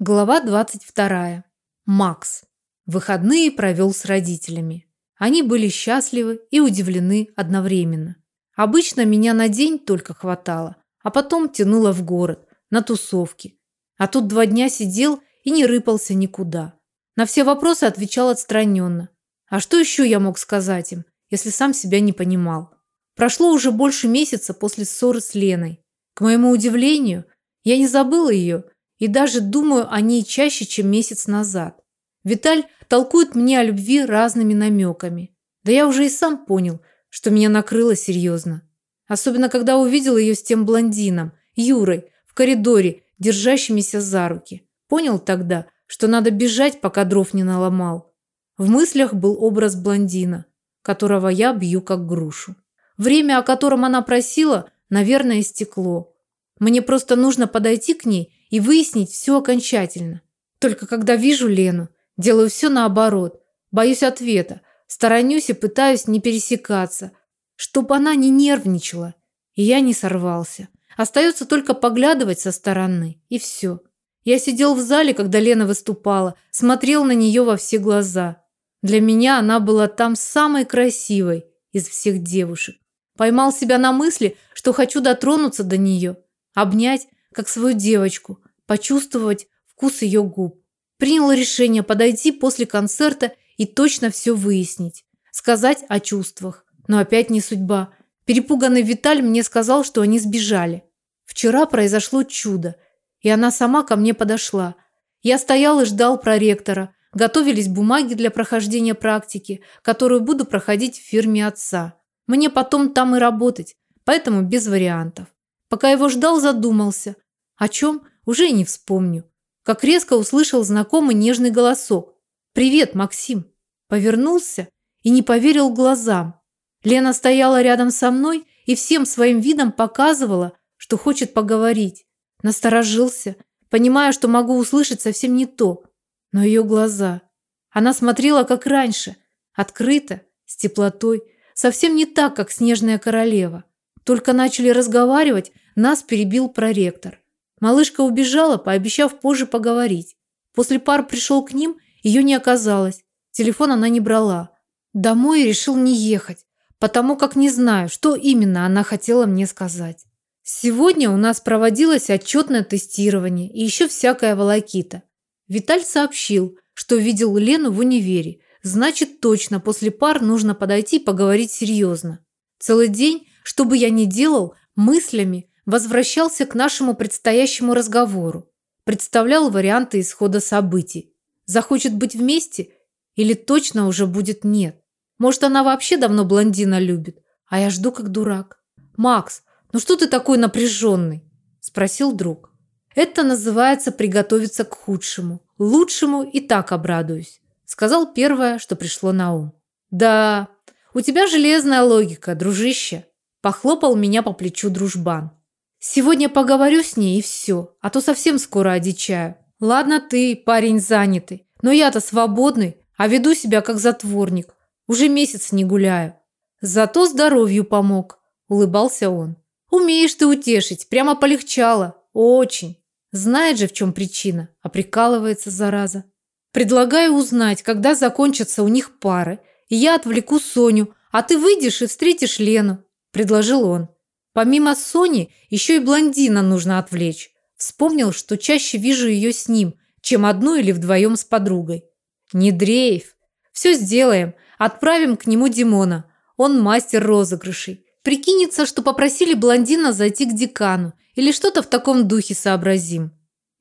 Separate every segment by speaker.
Speaker 1: Глава 22. Макс. Выходные провел с родителями. Они были счастливы и удивлены одновременно. Обычно меня на день только хватало, а потом тянуло в город, на тусовки. А тут два дня сидел и не рыпался никуда. На все вопросы отвечал отстраненно. А что еще я мог сказать им, если сам себя не понимал? Прошло уже больше месяца после ссоры с Леной. К моему удивлению, я не забыла ее и даже думаю о ней чаще, чем месяц назад. Виталь толкует мне о любви разными намеками. Да я уже и сам понял, что меня накрыло серьезно. Особенно, когда увидел ее с тем блондином, Юрой, в коридоре, держащимися за руки. Понял тогда, что надо бежать, пока дров не наломал. В мыслях был образ блондина, которого я бью как грушу. Время, о котором она просила, наверное, истекло. Мне просто нужно подойти к ней и выяснить все окончательно. Только когда вижу Лену, делаю все наоборот. Боюсь ответа, сторонюсь и пытаюсь не пересекаться, чтобы она не нервничала, и я не сорвался. Остается только поглядывать со стороны, и все. Я сидел в зале, когда Лена выступала, смотрел на нее во все глаза. Для меня она была там самой красивой из всех девушек. Поймал себя на мысли, что хочу дотронуться до нее, обнять, как свою девочку, почувствовать вкус ее губ. Принял решение подойти после концерта и точно все выяснить. Сказать о чувствах. Но опять не судьба. Перепуганный Виталь мне сказал, что они сбежали. Вчера произошло чудо, и она сама ко мне подошла. Я стоял и ждал проректора. Готовились бумаги для прохождения практики, которую буду проходить в фирме отца. Мне потом там и работать, поэтому без вариантов. Пока его ждал, задумался. О чем? Уже не вспомню. Как резко услышал знакомый нежный голосок. «Привет, Максим!» Повернулся и не поверил глазам. Лена стояла рядом со мной и всем своим видом показывала, что хочет поговорить. Насторожился, понимая, что могу услышать совсем не то. Но ее глаза... Она смотрела, как раньше, открыто, с теплотой, совсем не так, как снежная королева. Только начали разговаривать, нас перебил проректор. Малышка убежала, пообещав позже поговорить. После пар пришел к ним, ее не оказалось. Телефон она не брала. Домой решил не ехать, потому как не знаю, что именно она хотела мне сказать. Сегодня у нас проводилось отчетное тестирование и еще всякая волокита. Виталь сообщил, что видел Лену в универе. Значит, точно после пар нужно подойти и поговорить серьезно. Целый день что бы я ни делал, мыслями возвращался к нашему предстоящему разговору. Представлял варианты исхода событий. Захочет быть вместе или точно уже будет нет. Может, она вообще давно блондина любит, а я жду как дурак. «Макс, ну что ты такой напряженный?» – спросил друг. «Это называется приготовиться к худшему. Лучшему и так обрадуюсь», – сказал первое, что пришло на ум. «Да, у тебя железная логика, дружище», Похлопал меня по плечу дружбан. Сегодня поговорю с ней и все, а то совсем скоро одичаю. Ладно ты, парень занятый, но я-то свободный, а веду себя как затворник. Уже месяц не гуляю. Зато здоровью помог, улыбался он. Умеешь ты утешить, прямо полегчало. Очень. Знает же, в чем причина, а прикалывается, зараза. Предлагаю узнать, когда закончатся у них пары, и я отвлеку Соню, а ты выйдешь и встретишь Лену предложил он. Помимо Сони, еще и блондина нужно отвлечь. Вспомнил, что чаще вижу ее с ним, чем одну или вдвоем с подругой. Не дрейф. Все сделаем. Отправим к нему Димона. Он мастер розыгрышей. Прикинется, что попросили блондина зайти к декану или что-то в таком духе сообразим.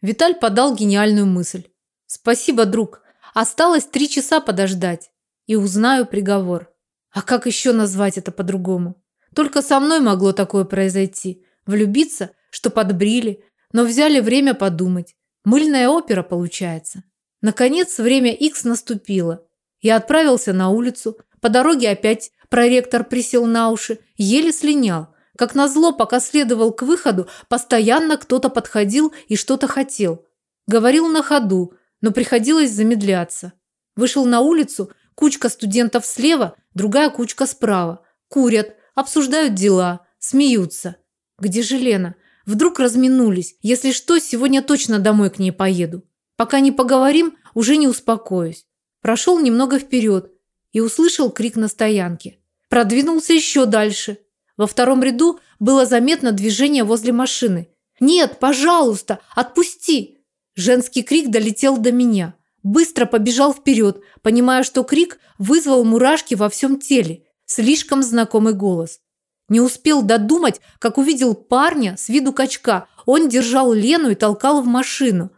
Speaker 1: Виталь подал гениальную мысль. Спасибо, друг. Осталось три часа подождать. И узнаю приговор. А как еще назвать это по-другому? Только со мной могло такое произойти. Влюбиться, что подбрили, но взяли время подумать. Мыльная опера получается. Наконец, время X наступило. Я отправился на улицу. По дороге опять проректор присел на уши, еле слинял. Как назло, пока следовал к выходу, постоянно кто-то подходил и что-то хотел. Говорил на ходу, но приходилось замедляться. Вышел на улицу, кучка студентов слева, другая кучка справа. Курят, обсуждают дела, смеются. Где же Лена? Вдруг разминулись. Если что, сегодня точно домой к ней поеду. Пока не поговорим, уже не успокоюсь. Прошел немного вперед и услышал крик на стоянке. Продвинулся еще дальше. Во втором ряду было заметно движение возле машины. «Нет, пожалуйста, отпусти!» Женский крик долетел до меня. Быстро побежал вперед, понимая, что крик вызвал мурашки во всем теле. Слишком знакомый голос. Не успел додумать, как увидел парня с виду качка. Он держал Лену и толкал в машину.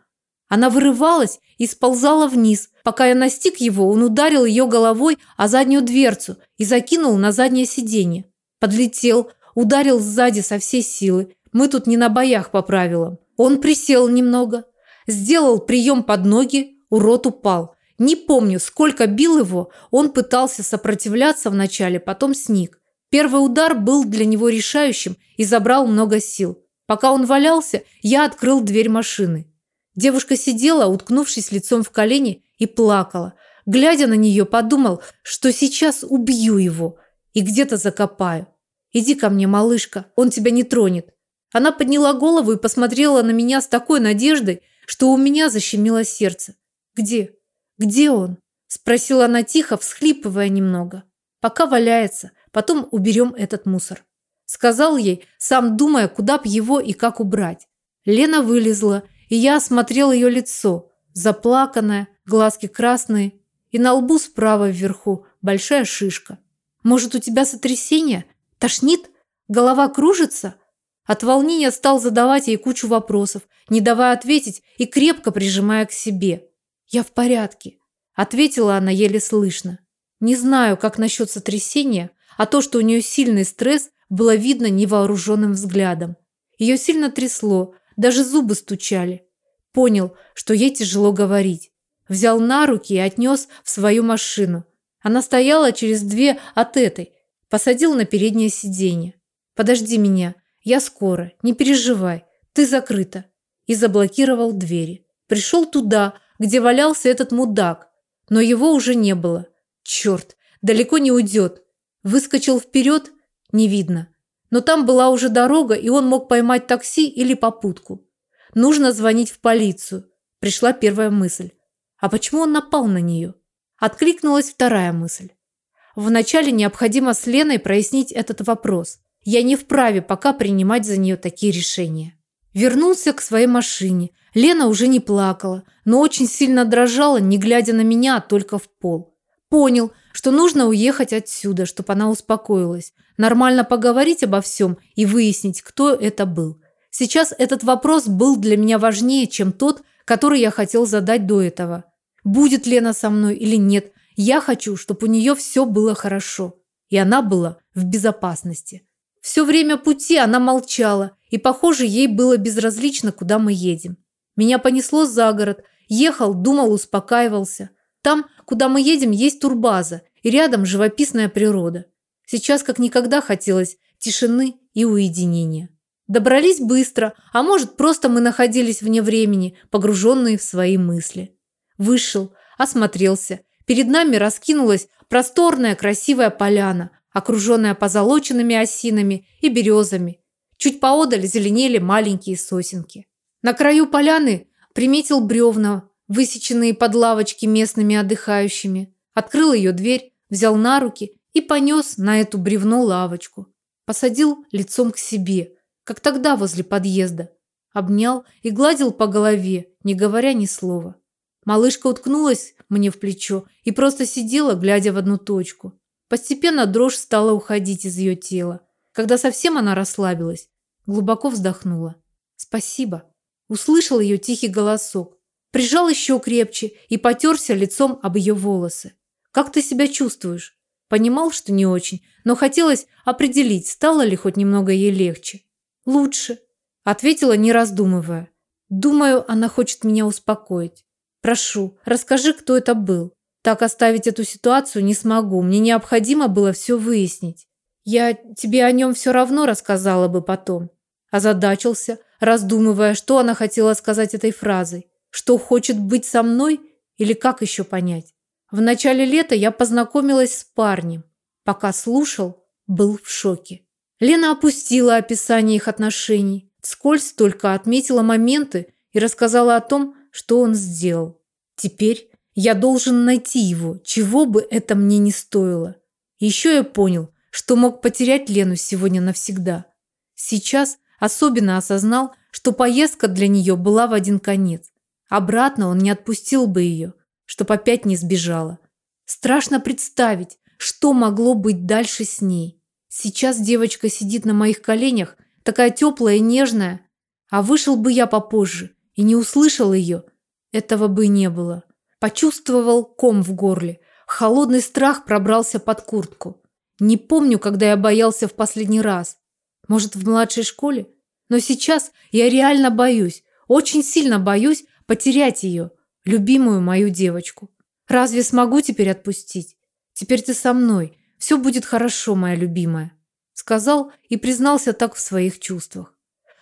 Speaker 1: Она вырывалась и сползала вниз. Пока я настиг его, он ударил ее головой о заднюю дверцу и закинул на заднее сиденье. Подлетел, ударил сзади со всей силы. Мы тут не на боях по правилам. Он присел немного, сделал прием под ноги, урод упал. Не помню, сколько бил его, он пытался сопротивляться вначале, потом сник. Первый удар был для него решающим и забрал много сил. Пока он валялся, я открыл дверь машины. Девушка сидела, уткнувшись лицом в колени, и плакала. Глядя на нее, подумал, что сейчас убью его и где-то закопаю. «Иди ко мне, малышка, он тебя не тронет». Она подняла голову и посмотрела на меня с такой надеждой, что у меня защемило сердце. «Где? Где он?» – спросила она тихо, всхлипывая немного. «Пока валяется, потом уберем этот мусор». Сказал ей, сам думая, куда б его и как убрать. Лена вылезла и я осмотрел ее лицо, заплаканное, глазки красные, и на лбу справа вверху большая шишка. Может, у тебя сотрясение? Тошнит? Голова кружится? От волнения стал задавать ей кучу вопросов, не давая ответить и крепко прижимая к себе. «Я в порядке», – ответила она еле слышно. Не знаю, как насчет сотрясения, а то, что у нее сильный стресс, было видно невооруженным взглядом. Ее сильно трясло, даже зубы стучали. Понял, что ей тяжело говорить. Взял на руки и отнес в свою машину. Она стояла через две от этой. Посадил на переднее сиденье. «Подожди меня, я скоро, не переживай, ты закрыта». И заблокировал двери. Пришел туда, где валялся этот мудак, но его уже не было. Черт, далеко не уйдет. Выскочил вперед, не видно. Но там была уже дорога, и он мог поймать такси или попутку. Нужно звонить в полицию. Пришла первая мысль. А почему он напал на нее? Откликнулась вторая мысль. Вначале необходимо с Леной прояснить этот вопрос. Я не вправе пока принимать за нее такие решения. Вернулся к своей машине. Лена уже не плакала, но очень сильно дрожала, не глядя на меня, а только в пол. Понял, что нужно уехать отсюда, чтобы она успокоилась, нормально поговорить обо всем и выяснить, кто это был. Сейчас этот вопрос был для меня важнее, чем тот, который я хотел задать до этого. Будет Лена со мной или нет, я хочу, чтобы у нее все было хорошо. И она была в безопасности. Все время пути она молчала, и, похоже, ей было безразлично, куда мы едем. Меня понесло за город, ехал, думал, успокаивался. Там, куда мы едем, есть турбаза, и рядом живописная природа. Сейчас как никогда хотелось тишины и уединения. Добрались быстро, а может, просто мы находились вне времени, погруженные в свои мысли. Вышел, осмотрелся. Перед нами раскинулась просторная красивая поляна, окруженная позолоченными осинами и березами. Чуть поодаль зеленели маленькие сосенки. На краю поляны приметил бревна, высеченные под лавочки местными отдыхающими. Открыл ее дверь, взял на руки и понес на эту бревно лавочку. Посадил лицом к себе, как тогда возле подъезда. Обнял и гладил по голове, не говоря ни слова. Малышка уткнулась мне в плечо и просто сидела, глядя в одну точку. Постепенно дрожь стала уходить из ее тела. Когда совсем она расслабилась, глубоко вздохнула. «Спасибо», Услышал ее тихий голосок. Прижал еще крепче и потерся лицом об ее волосы. «Как ты себя чувствуешь?» Понимал, что не очень, но хотелось определить, стало ли хоть немного ей легче. «Лучше», – ответила, не раздумывая. «Думаю, она хочет меня успокоить. Прошу, расскажи, кто это был. Так оставить эту ситуацию не смогу, мне необходимо было все выяснить. Я тебе о нем все равно рассказала бы потом». Озадачился, раздумывая, что она хотела сказать этой фразой. Что хочет быть со мной или как еще понять? В начале лета я познакомилась с парнем. Пока слушал, был в шоке. Лена опустила описание их отношений, вскользь только отметила моменты и рассказала о том, что он сделал. Теперь я должен найти его, чего бы это мне ни стоило. Еще я понял, что мог потерять Лену сегодня навсегда. Сейчас особенно осознал, что поездка для нее была в один конец. Обратно он не отпустил бы ее, чтоб опять не сбежала. Страшно представить, что могло быть дальше с ней. Сейчас девочка сидит на моих коленях, такая теплая и нежная. А вышел бы я попозже и не услышал ее, этого бы не было. Почувствовал ком в горле. Холодный страх пробрался под куртку. Не помню, когда я боялся в последний раз. Может, в младшей школе? Но сейчас я реально боюсь, очень сильно боюсь потерять ее, любимую мою девочку. Разве смогу теперь отпустить? Теперь ты со мной. Все будет хорошо, моя любимая, сказал и признался так в своих чувствах.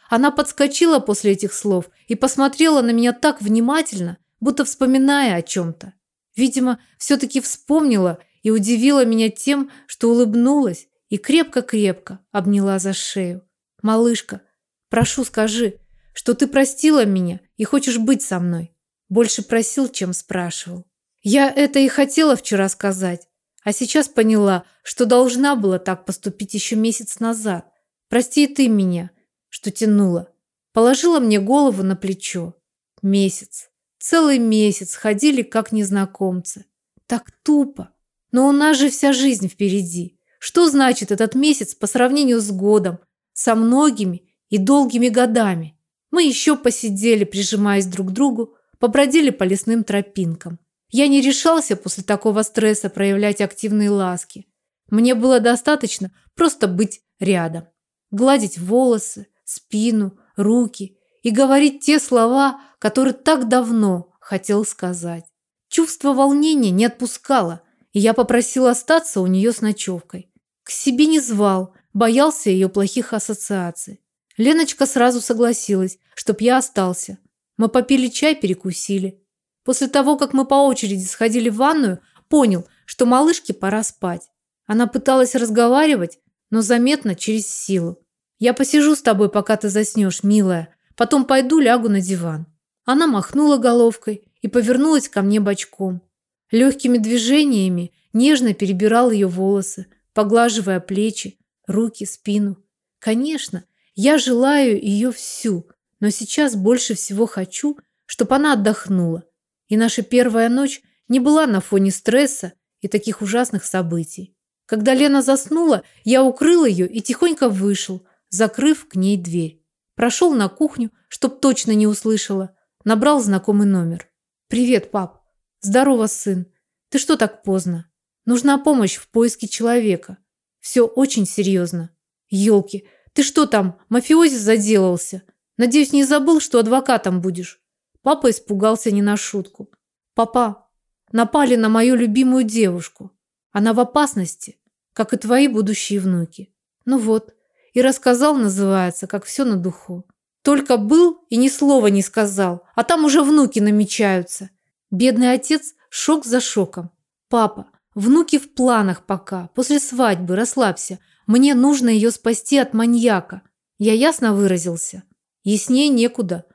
Speaker 1: Она подскочила после этих слов и посмотрела на меня так внимательно, будто вспоминая о чем-то. Видимо, все-таки вспомнила и удивила меня тем, что улыбнулась и крепко-крепко обняла за шею. «Малышка, прошу, скажи, что ты простила меня и хочешь быть со мной». Больше просил, чем спрашивал. Я это и хотела вчера сказать, а сейчас поняла, что должна была так поступить еще месяц назад. Прости и ты меня, что тянула. Положила мне голову на плечо. Месяц. Целый месяц ходили как незнакомцы. Так тупо. Но у нас же вся жизнь впереди. Что значит этот месяц по сравнению с годом, со многими и долгими годами? Мы еще посидели, прижимаясь друг к другу, побродили по лесным тропинкам. Я не решался после такого стресса проявлять активные ласки. Мне было достаточно просто быть рядом, гладить волосы, спину, руки и говорить те слова, которые так давно хотел сказать. Чувство волнения не отпускало, и я попросил остаться у нее с ночевкой. К себе не звал, боялся ее плохих ассоциаций. Леночка сразу согласилась, чтоб я остался. Мы попили чай, перекусили. После того, как мы по очереди сходили в ванную, понял, что малышке пора спать. Она пыталась разговаривать, но заметно через силу. Я посижу с тобой, пока ты заснешь, милая. Потом пойду лягу на диван. Она махнула головкой и повернулась ко мне бочком. Легкими движениями нежно перебирал ее волосы, поглаживая плечи, руки, спину. Конечно, я желаю ее всю, но сейчас больше всего хочу, чтобы она отдохнула. И наша первая ночь не была на фоне стресса и таких ужасных событий. Когда Лена заснула, я укрыл ее и тихонько вышел, закрыв к ней дверь. Прошел на кухню, чтоб точно не услышала. Набрал знакомый номер. «Привет, пап. Здорово, сын. Ты что так поздно? Нужна помощь в поиске человека. Все очень серьезно. Елки, ты что там, мафиози заделался? Надеюсь, не забыл, что адвокатом будешь?» Папа испугался не на шутку. «Папа, напали на мою любимую девушку. Она в опасности, как и твои будущие внуки. Ну вот, и рассказал, называется, как все на духу. Только был и ни слова не сказал, а там уже внуки намечаются. Бедный отец шок за шоком. Папа, внуки в планах пока, после свадьбы, расслабься. Мне нужно ее спасти от маньяка. Я ясно выразился? Яснее некуда.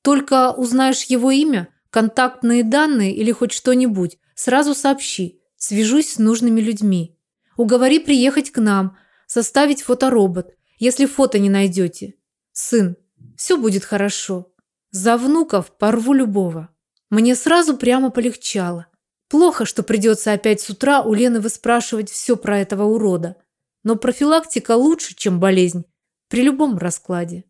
Speaker 1: Только узнаешь его имя, контактные данные или хоть что-нибудь, сразу сообщи. Свяжусь с нужными людьми. Уговори приехать к нам, составить фоторобот, если фото не найдете. Сын, все будет хорошо. За внуков порву любого. Мне сразу прямо полегчало. Плохо, что придется опять с утра у Лены выспрашивать все про этого урода. Но профилактика лучше, чем болезнь при любом раскладе.